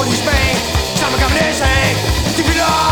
all these. Time to come and sing. Keep it up.